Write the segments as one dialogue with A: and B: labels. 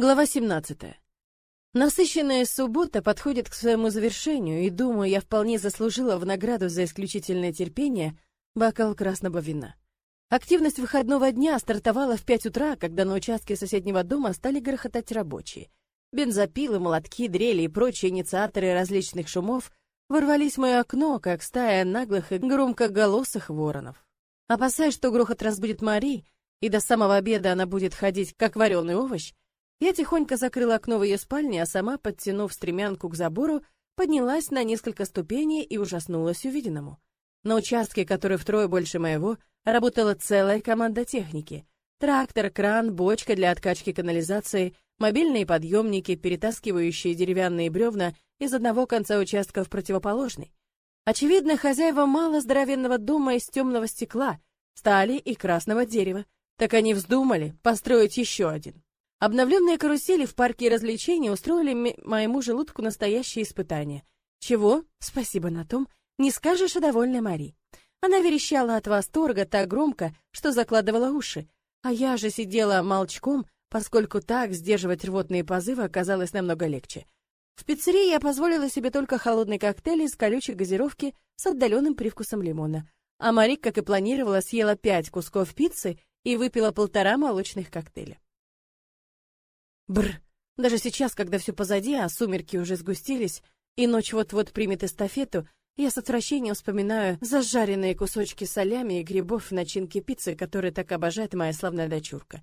A: Глава 17. Насыщенная суббота подходит к своему завершению, и, думаю, я вполне заслужила в награду за исключительное терпение бокал красного вина. Активность выходного дня стартовала в пять утра, когда на участке соседнего дома стали грохотать рабочие. Бензопилы, молотки, дрели и прочие инициаторы различных шумов ворвались в мое окно, как стая наглых и громкоголосых воронов. Опасаясь, что грохот разбудит Мари, и до самого обеда она будет ходить, как вареный овощ, я тихонько закрыла окно в ее спальне, а сама, подтянув стремянку к забору, поднялась на несколько ступеней и ужаснулась увиденному. На участке, который втрое больше моего, работала целая команда техники. Трактор, кран, бочка для откачки канализации, мобильные подъемники, перетаскивающие деревянные бревна из одного конца участка в противоположный. Очевидно, хозяева мало здоровенного дома из темного стекла, стали и красного дерева. Так они вздумали построить еще один. Обновленные карусели в парке развлечений устроили моему желудку настоящее испытание. Чего? Спасибо на том. Не скажешь о довольной Мари. Она верещала от восторга так громко, что закладывала уши. А я же сидела молчком, поскольку так сдерживать рвотные позывы оказалось намного легче. В пиццерии я позволила себе только холодный коктейль из колючей газировки с отдаленным привкусом лимона. А Мари, как и планировала, съела пять кусков пиццы и выпила полтора молочных коктейля. Бр. Даже сейчас, когда все позади, а сумерки уже сгустились, и ночь вот-вот примет эстафету, я с отвращением вспоминаю зажаренные кусочки солями и грибов в начинке пиццы, которые так обожает моя славная дочурка.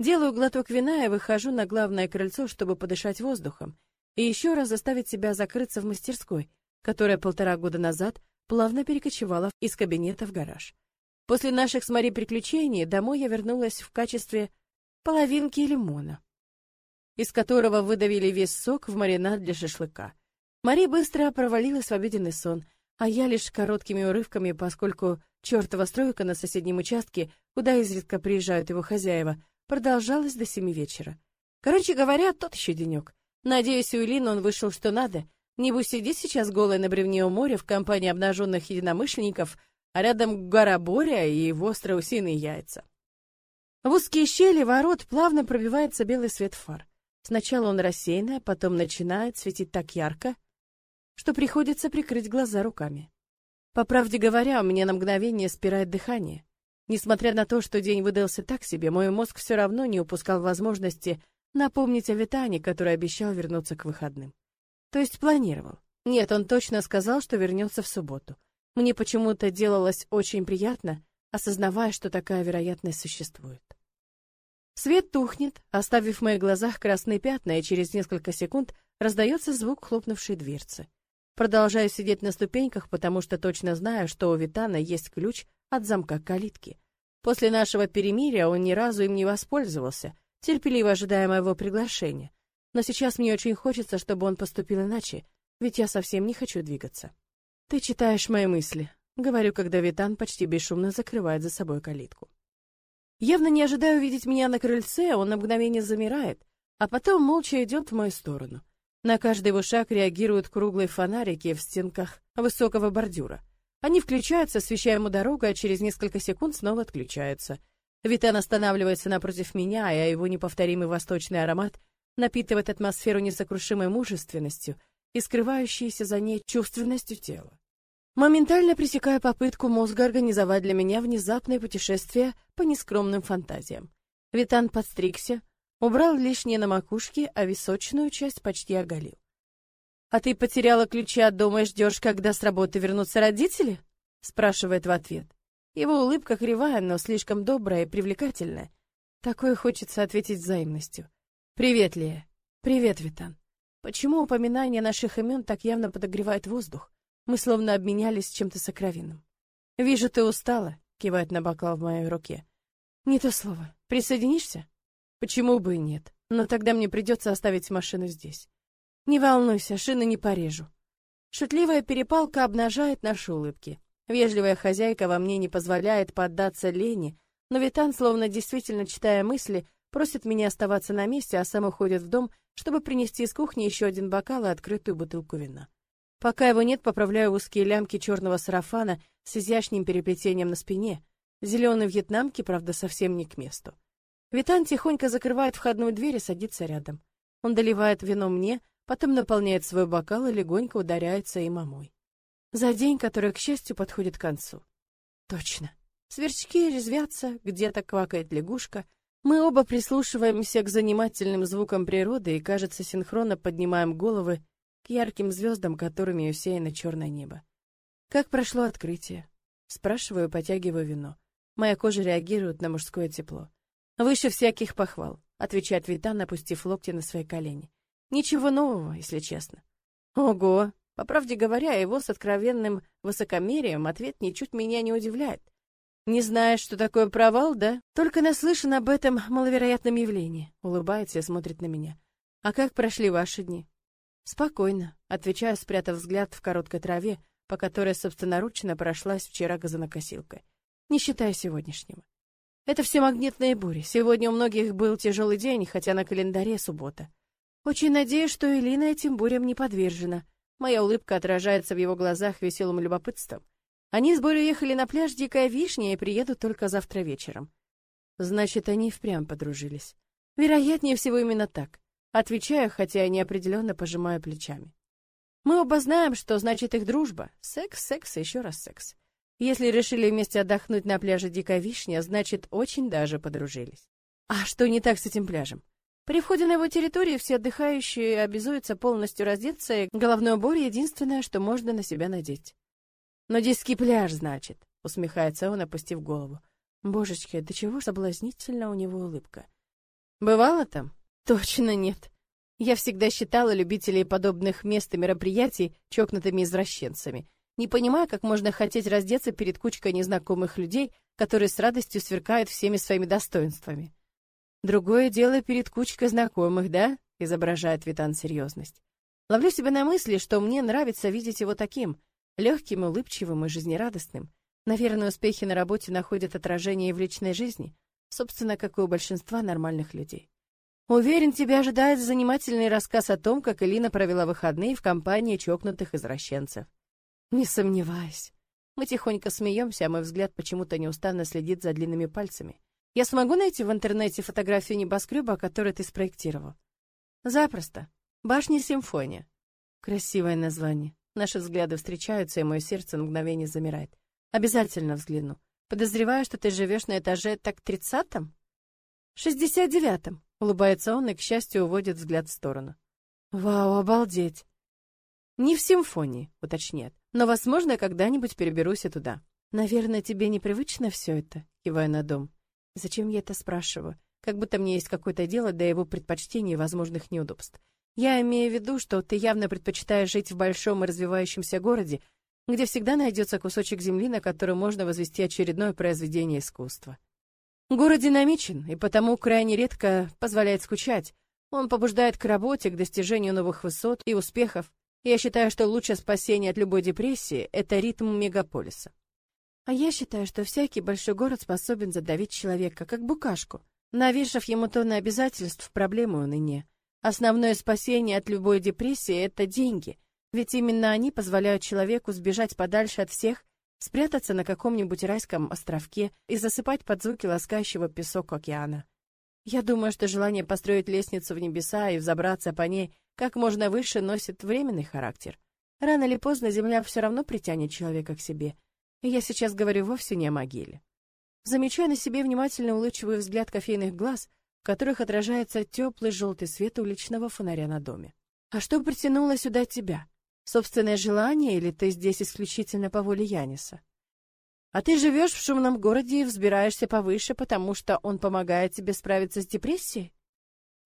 A: Делаю глоток вина и выхожу на главное крыльцо, чтобы подышать воздухом, и еще раз заставить себя закрыться в мастерской, которая полтора года назад плавно перекочевала из кабинета в гараж. После наших с Мари приключений домой я вернулась в качестве половинки лимона из которого выдавили весь сок в маринад для шашлыка. Мари быстро провалилась в обеденный сон, а я лишь короткими урывками, поскольку чертова стройка на соседнем участке, куда изредка приезжают его хозяева, продолжалась до семи вечера. Короче говоря, тот еще денек. Надеюсь, у Илины он вышел что надо. Небось сидит сейчас голая на бревне у моря в компании обнаженных единомышленников, а рядом гора Боря и его остроусиные яйца. В узкие щели ворот плавно пробивается белый свет фар. Сначала он рассеянный, а потом начинает светить так ярко, что приходится прикрыть глаза руками. По правде говоря, у меня на мгновение спирает дыхание. Несмотря на то, что день выдался так себе, мой мозг все равно не упускал возможности напомнить о Витане, который обещал вернуться к выходным. То есть планировал. Нет, он точно сказал, что вернется в субботу. Мне почему-то делалось очень приятно, осознавая, что такая вероятность существует. Свет тухнет, оставив в моих глазах красные пятна, и через несколько секунд раздается звук хлопнувшей дверцы. Продолжаю сидеть на ступеньках, потому что точно знаю, что у Витана есть ключ от замка калитки. После нашего перемирия он ни разу им не воспользовался, терпеливо ожидая моего приглашения. Но сейчас мне очень хочется, чтобы он поступил иначе, ведь я совсем не хочу двигаться. Ты читаешь мои мысли, говорю, когда Витан почти бесшумно закрывает за собой калитку. Явно не ожидая увидеть меня на крыльце, он на мгновение замирает, а потом молча идет в мою сторону. На каждый его шаг реагируют круглые фонарики в стенках высокого бордюра. Они включаются, освещая ему дорогу, а через несколько секунд снова отключаются. Витан останавливается напротив меня, а его неповторимый восточный аромат напитывает атмосферу несокрушимой мужественностью и скрывающейся за ней чувственностью тела. Моментально пресекая попытку мозга организовать для меня внезапное путешествие по нескромным фантазиям. Витан подстригся, убрал лишнее на макушке, а височную часть почти оголил. «А ты потеряла ключи от дома и ждешь, когда с работы вернутся родители?» — спрашивает в ответ. Его улыбка кривая, но слишком добрая и привлекательная. Такое хочется ответить взаимностью. «Привет, Лия». «Привет, Витан». Почему упоминание наших имен так явно подогревает воздух? Мы словно обменялись чем-то сокровенным. «Вижу, ты устала», — кивает на бокал в моей руке. «Не то слово. Присоединишься?» «Почему бы и нет? Но тогда мне придется оставить машину здесь». «Не волнуйся, шины не порежу». Шутливая перепалка обнажает наши улыбки. Вежливая хозяйка во мне не позволяет поддаться лени, но Витан, словно действительно читая мысли, просит меня оставаться на месте, а сам уходит в дом, чтобы принести из кухни еще один бокал и открытую бутылку вина. Пока его нет, поправляю узкие лямки черного сарафана с изящным переплетением на спине. Зеленый вьетнамки, правда, совсем не к месту. Витан тихонько закрывает входную дверь и садится рядом. Он доливает вино мне, потом наполняет свой бокал и легонько ударяется им о мой. За день, который, к счастью, подходит к концу. Точно. Сверчки резвятся, где-то квакает лягушка. Мы оба прислушиваемся к занимательным звукам природы и, кажется, синхронно поднимаем головы к ярким звездам, которыми усеяно черное небо. Как прошло открытие? Спрашиваю, потягиваю вино. Моя кожа реагирует на мужское тепло. Выше всяких похвал, отвечает Витан, опустив локти на свои колени. Ничего нового, если честно. Ого, по правде говоря, его с откровенным высокомерием ответ ничуть меня не удивляет. Не знаешь, что такое провал, да? Только наслышан об этом маловероятном явлении. Улыбается и смотрит на меня. А как прошли ваши дни? Спокойно, отвечаю, спрятав взгляд в короткой траве, по которой собственноручно прошлась вчера газонокосилкой, не считая сегодняшнего. Это все магнитные бури. Сегодня у многих был тяжелый день, хотя на календаре суббота. Очень надеюсь, что Элина этим бурям не подвержена. Моя улыбка отражается в его глазах веселым любопытством. Они с Борей ехали на пляж Дикая Вишня и приедут только завтра вечером. Значит, они впрямь подружились. Вероятнее всего именно так. Отвечаю, хотя неопределенно пожимаю плечами. Мы оба знаем, что значит их дружба. Секс, секс и еще раз секс. Если решили вместе отдохнуть на пляже Дикая Вишня, значит, очень даже подружились. А что не так с этим пляжем? При входе на его территорию все отдыхающие обязуются полностью раздеться, и головной убор — единственное, что можно на себя надеть. Но «Нудистский пляж, значит», — усмехается он, опустив голову. Божечки, до чего соблазнительна у него улыбка. «Бывало там?» «Точно нет. Я всегда считала любителей подобных мест и мероприятий чокнутыми извращенцами. Не понимаю, как можно хотеть раздеться перед кучкой незнакомых людей, которые с радостью сверкают всеми своими достоинствами. Другое дело перед кучкой знакомых, да? изображает Витан серьезность. Ловлю себя на мысли, что мне нравится видеть его таким, легким, улыбчивым и жизнерадостным. Наверное, успехи на работе находят отражение и в личной жизни, собственно, как и у большинства нормальных людей. Уверен, тебя ожидает занимательный рассказ о том, как Элина провела выходные в компании чокнутых извращенцев. Не сомневаюсь. Мы тихонько смеемся, а мой взгляд почему-то неустанно следит за длинными пальцами. Я смогу найти в интернете фотографию небоскреба, который ты спроектировал? Запросто. Башня Симфония. Красивое название. Наши взгляды встречаются, и мое сердце на мгновение замирает. Обязательно взгляну. Подозреваю, что ты живешь на этаже так тридцатом? Шестьдесят девятом. Улыбается он и, к счастью, уводит взгляд в сторону. Вау, обалдеть. Не в симфонии, уточняет. Но, возможно, когда-нибудь переберусь и туда. Наверное, тебе непривычно все это, кивая на дом. Зачем я это спрашиваю? Как будто мне есть какое-то дело до его предпочтений и возможных неудобств. Я имею в виду, что ты явно предпочитаешь жить в большом и развивающемся городе, где всегда найдется кусочек земли, на котором можно возвести очередное произведение искусства. Город динамичен и потому крайне редко позволяет скучать. Он побуждает к работе, к достижению новых высот и успехов. Я считаю, что лучшее спасение от любой депрессии — это ритм мегаполиса. А я считаю, что всякий большой город способен задавить человека, как букашку, навешав ему тонны обязательств, проблемы он и не. Основное спасение от любой депрессии — это деньги, ведь именно они позволяют человеку сбежать подальше от всех, спрятаться на каком-нибудь райском островке и засыпать под звуки ласкающего песок океана. Я думаю, что желание построить лестницу в небеса и взобраться по ней как можно выше носит временный характер. Рано или поздно земля все равно притянет человека к себе — и я сейчас говорю вовсе не о могиле. Замечаю на себе внимательно улыбчивый взгляд кофейных глаз, в которых отражается теплый желтый свет уличного фонаря на доме. А что притянуло сюда тебя? Собственное желание или ты здесь исключительно по воле Яниса? А ты живешь в шумном городе и взбираешься повыше, потому что он помогает тебе справиться с депрессией?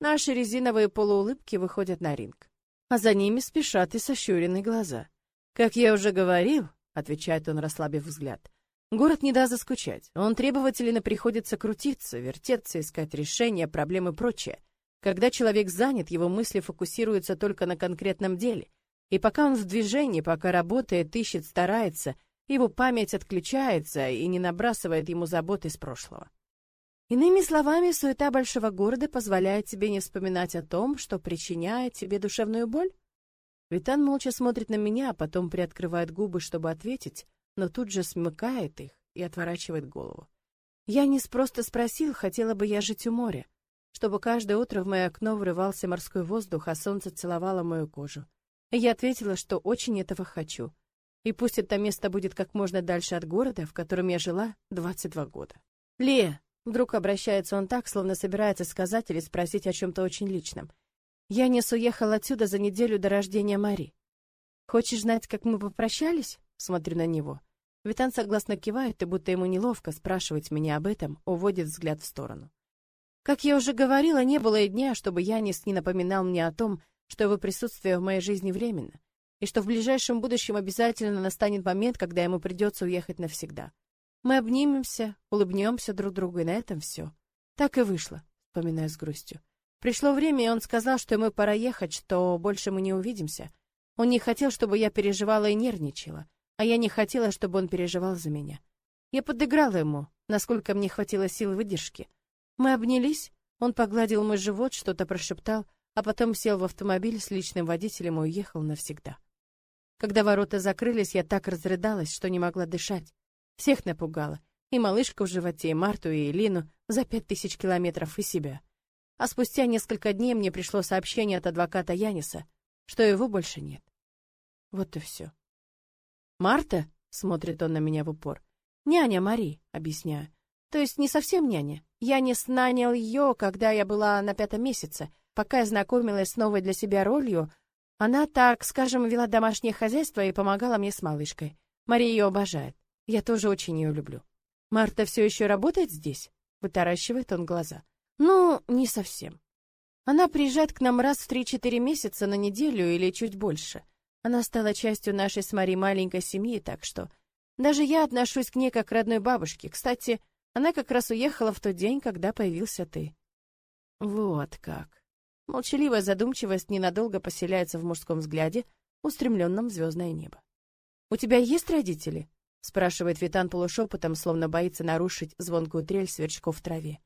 A: Наши резиновые полуулыбки выходят на ринг, а за ними спешат и сощуренные глаза. Как я уже говорил, отвечает он, расслабив взгляд. Город не даст заскучать. Он требовательно приходится крутиться, вертеться, искать решения, проблемы и прочее. Когда человек занят, его мысли фокусируются только на конкретном деле. И пока он в движении, пока работает, ищет, старается, его память отключается и не набрасывает ему заботы из прошлого. Иными словами, суета большого города позволяет тебе не вспоминать о том, что причиняет тебе душевную боль? Витан молча смотрит на меня, а потом приоткрывает губы, чтобы ответить, но тут же смыкает их и отворачивает голову. Янис просто спросил, хотела бы я жить у моря, чтобы каждое утро в мое окно врывался морской воздух, а солнце целовало мою кожу. Я ответила, что очень этого хочу. И пусть это место будет как можно дальше от города, в котором я жила 22 года. Лея, вдруг обращается он так, словно собирается сказать или спросить о чем-то очень личном. Янис уехал отсюда за неделю до рождения Мари. Хочешь знать, как мы попрощались? Смотрю на него. Витан согласно кивает, и будто ему неловко спрашивать меня об этом, уводит взгляд в сторону. Как я уже говорила, не было и дня, чтобы Янис не напоминал мне о том, что его присутствие в моей жизни временно, и что в ближайшем будущем обязательно настанет момент, когда ему придется уехать навсегда. Мы обнимемся, улыбнемся друг другу, и на этом все. Так и вышло, вспоминая с грустью. Пришло время, и он сказал, что ему пора ехать, что больше мы не увидимся. Он не хотел, чтобы я переживала и нервничала а я не хотела, чтобы он переживал за меня. Я подыграла ему, насколько мне хватило сил выдержки. Мы обнялись, он погладил мой живот, что-то прошептал, а потом сел в автомобиль с личным водителем и уехал навсегда. Когда ворота закрылись, я так разрыдалась, что не могла дышать. Всех напугала. И малышку в животе, и Марту, и Элину за пять тысяч километров, и себя. А спустя несколько дней мне пришло сообщение от адвоката Яниса, что его больше нет. Вот и все. «Марта?» — смотрит он на меня в упор. «Няня Мари», — объясняю. «То есть не совсем няня. Я не нанял ее, когда я была на пятом месяце. Пока я знакомилась с новой для себя ролью, она, так скажем, вела домашнее хозяйство и помогала мне с малышкой. Мария ее обожает. Я тоже очень ее люблю. Марта все еще работает здесь?» — вытаращивает он глаза. «Ну, не совсем. Она приезжает к нам раз в три-четыре месяца на неделю или чуть больше». Она стала частью нашей с Мари маленькой семьи, так что даже я отношусь к ней как к родной бабушке. Кстати, она как раз уехала в тот день, когда появился ты. Вот как. Молчаливая задумчивость ненадолго поселяется в мужском взгляде, устремленном в звездное небо. У тебя есть родители? спрашивает Витан полушепотом, словно боится нарушить звонкую трель сверчков в траве.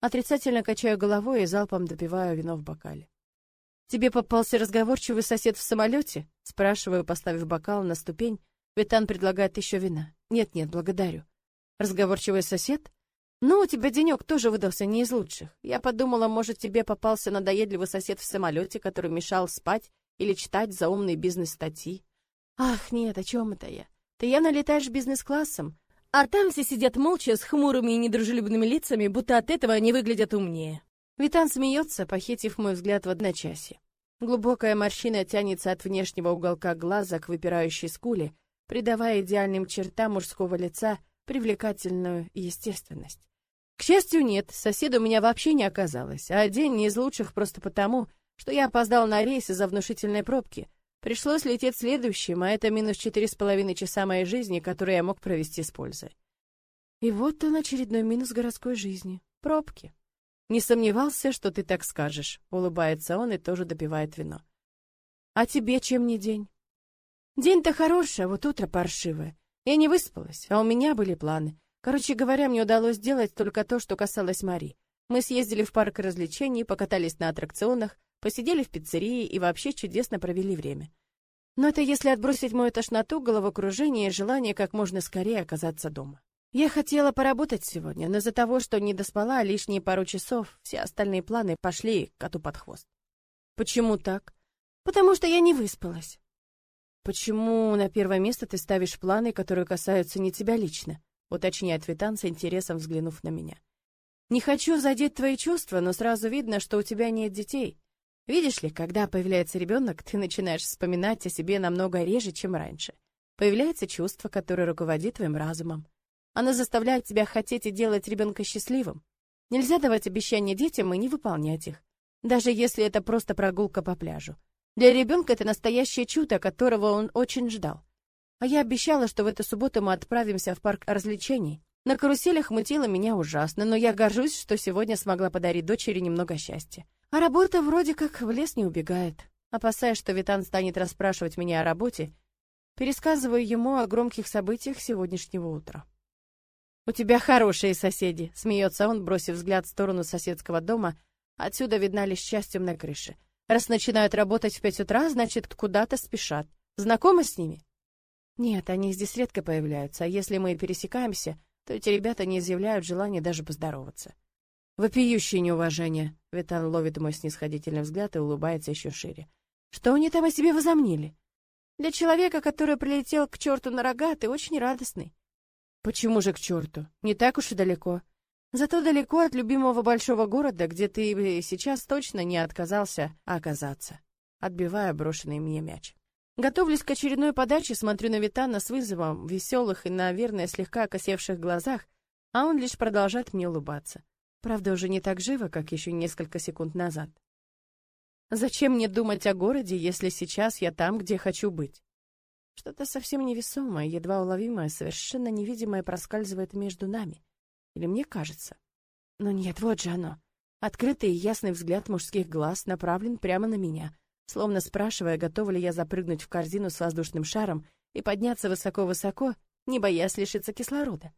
A: Отрицательно качаю головой и залпом допиваю вино в бокале. Тебе попался разговорчивый сосед в самолете? Спрашиваю, поставив бокал на ступень. Витан предлагает еще вина. Нет-нет, благодарю. Разговорчивый сосед? Ну, у тебя денек тоже выдался не из лучших. Я подумала, может, тебе попался надоедливый сосед в самолете, который мешал спать или читать заумные бизнес-статьи. Ах, нет, о чем это я? Ты явно летаешь бизнес-классом, а там все сидят молча с хмурыми и недружелюбными лицами, будто от этого они выглядят умнее. Витан смеется, похитив мой взгляд в одночасье. Глубокая морщина тянется от внешнего уголка глаза к выпирающей скуле, придавая идеальным чертам мужского лица привлекательную естественность. К счастью, нет, соседа у меня вообще не оказалось, а день не из лучших просто потому, что я опоздал на рейс из-за внушительной пробки. Пришлось лететь следующим, а это минус четыре с половиной часа моей жизни, которые я мог провести с пользой. И вот он очередной минус городской жизни — пробки. Не сомневался, что ты так скажешь, улыбается он и тоже допивает вино. А тебе чем не день? День-то хороший, а вот утро паршивое. Я не выспалась, а у меня были планы. Короче говоря, мне удалось сделать только то, что касалось Мари. Мы съездили в парк развлечений, покатались на аттракционах, посидели в пиццерии и вообще чудесно провели время. Но это если отбросить мою тошноту, головокружение и желание как можно скорее оказаться дома. Я хотела поработать сегодня, но из-за того, что не доспала лишние пару часов, все остальные планы пошли коту под хвост. Почему так? Потому что я не выспалась. Почему на первое место ты ставишь планы, которые касаются не тебя лично? Уточняет Витан с интересом взглянув на меня. Не хочу задеть твои чувства, но сразу видно, что у тебя нет детей. Видишь ли, когда появляется ребенок, ты начинаешь вспоминать о себе намного реже, чем раньше. Появляется чувство, которое руководит твоим разумом. Она заставляет тебя хотеть и делать ребенка счастливым. Нельзя давать обещания детям и не выполнять их, даже если это просто прогулка по пляжу. Для ребенка это настоящее чудо, которого он очень ждал. А я обещала, что в эту субботу мы отправимся в парк развлечений. На каруселях мутило меня ужасно, но я горжусь, что сегодня смогла подарить дочери немного счастья. А работа вроде как в лес не убегает. Опасаясь, что Витан станет расспрашивать меня о работе, пересказываю ему о громких событиях сегодняшнего утра. «У тебя хорошие соседи», — смеется он, бросив взгляд в сторону соседского дома. Отсюда видна лишь часть темной крыши. «Раз начинают работать в пять утра, значит, куда-то спешат. Знакомы с ними?» «Нет, они здесь редко появляются, а если мы пересекаемся, то эти ребята не изъявляют желания даже поздороваться. Вопиющее неуважение. Витан ловит мой снисходительный взгляд и улыбается еще шире. Что они там о себе возомнили? Для человека, который прилетел к черту на рога, ты очень радостный. Почему же к черту? Не так уж и далеко. Зато далеко от любимого большого города, где ты сейчас точно не отказался оказаться, отбивая брошенный мне мяч. Готовлюсь к очередной подаче, смотрю на Витана с вызовом, веселых и, наверное, слегка окосевших глазах, а он лишь продолжает мне улыбаться. Правда, уже не так живо, как еще несколько секунд назад. Зачем мне думать о городе, если сейчас я там, где хочу быть? Что-то совсем невесомое, едва уловимое, совершенно невидимое проскальзывает между нами. Или мне кажется? Но нет, вот же оно. Открытый и ясный взгляд мужских глаз направлен прямо на меня, словно спрашивая, готова ли я запрыгнуть в корзину с воздушным шаром и подняться высоко-высоко, не боясь лишиться кислорода.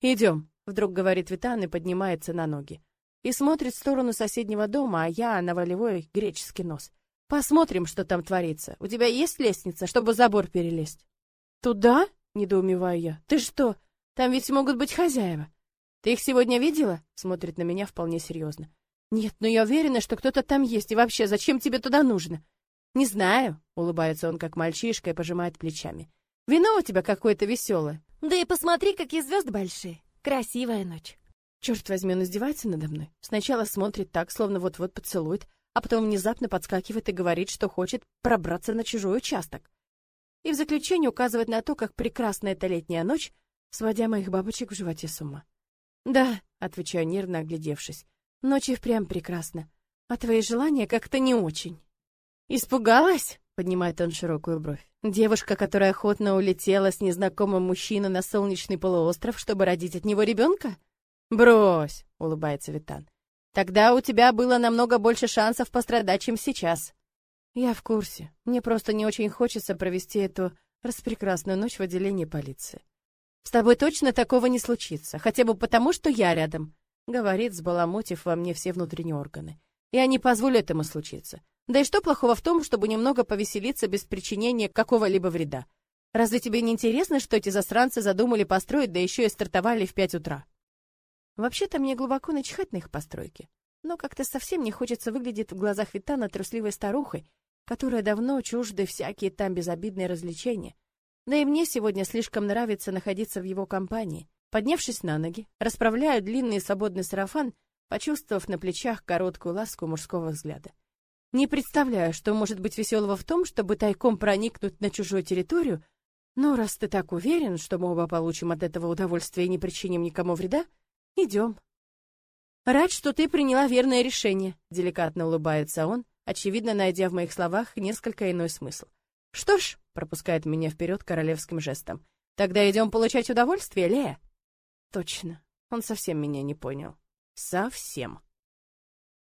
A: «Идем», — вдруг говорит Витан и поднимается на ноги. И смотрит в сторону соседнего дома, а я на волевой греческий нос. «Посмотрим, что там творится. У тебя есть лестница, чтобы забор перелезть?» «Туда?» — недоумеваю я. «Ты что? Там ведь могут быть хозяева». «Ты их сегодня видела?» — смотрит на меня вполне серьезно. «Нет, но я уверена, что кто-то там есть. И вообще, зачем тебе туда нужно?» «Не знаю», — улыбается он как мальчишка и пожимает плечами. «Вино у тебя какое-то веселое».
B: Да и посмотри, какие звезды большие. Красивая ночь.
A: Черт возьми, он издевается надо мной. Сначала смотрит так, словно вот-вот поцелует, а потом внезапно подскакивает и говорит, что хочет пробраться на чужой участок. И в заключение указывает на то, как прекрасна эта летняя ночь, сводя моих бабочек в животе с ума. «Да», — отвечаю нервно, оглядевшись, — «ночь и впрямь прекрасна, а твои желания как-то не очень». «Испугалась?» — поднимает он широкую бровь. Девушка, которая охотно улетела с незнакомым мужчиной на солнечный полуостров, чтобы родить от него ребенка? Брось, улыбается Витан. Тогда у тебя было намного больше шансов пострадать, чем сейчас. Я в курсе. Мне просто не очень хочется провести эту распрекрасную ночь в отделении полиции. С тобой точно такого не случится, хотя бы потому, что я рядом, говорит, сбаламутив во мне все внутренние органы. Я не позволю этому случиться. Да и что плохого в том, чтобы немного повеселиться без причинения какого-либо вреда? Разве тебе не интересно, что эти засранцы задумали построить, да еще и стартовали в пять утра? Вообще-то мне глубоко начихать на их постройки. Но как-то совсем не хочется выглядеть в глазах Витана трусливой старухой, которая давно чужды всякие там безобидные развлечения. Да и мне сегодня слишком нравится находиться в его компании. Поднявшись на ноги, расправляю длинный свободный сарафан, почувствовав на плечах короткую ласку мужского взгляда. Не представляю, что может быть веселого в том, чтобы тайком проникнуть на чужую территорию, но раз ты так уверен, что мы оба получим от этого удовольствие и не причиним никому вреда, идем. Рад, что ты приняла верное решение, деликатно улыбается он, очевидно найдя в моих словах несколько иной смысл. Что ж, пропускает меня вперед королевским жестом. Тогда идем получать удовольствие, Лея. Точно. Он совсем меня не понял. Совсем.